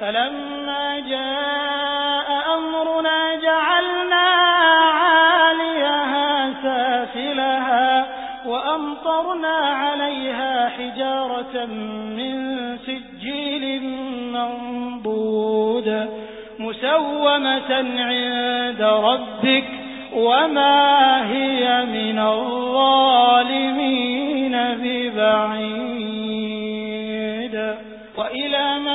فَلَمَّا جَاءَ أَمْرُنَا جَعَلْنَا عَالِيَهَا سَافِلَهَا وَأَمْطَرْنَا عَلَيْهَا حِجَارَةً مِّن سِجِّيلٍ مَّنضُودٍ مُّسَوَّمَةً عِندَ رَبِّكَ ۖ وَمَا هِيَ مِنَ الظَّالِمِينَ بِبَعِيدٍ. وَإِلَىٰ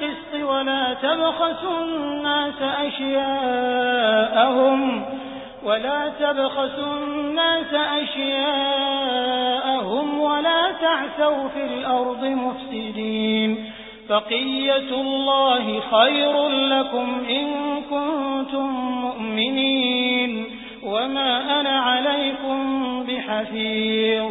بِالْقِسْطِ وَلَا تَبْخَسُوا النَّاسَ أَشْيَاءَهُمْ ولا تبخسوا الناس أشياءهم ولا تعثوا في الأرض مفسدين بقية الله خير لكم إن كنتم مؤمنين وما أنا عليكم بحفيظ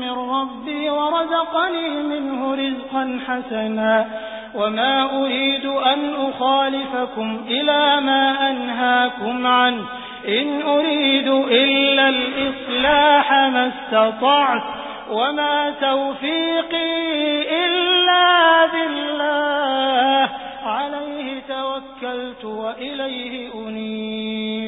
من ربي ورزقني منه رزقا حسنا وما أريد أن أخالفكم إلى ما أنهاكم عنه. إن أريد إلا الإصلاح ما استطعت وما توفيقي إلا بالله. عليه توكلت وإليه أنيب.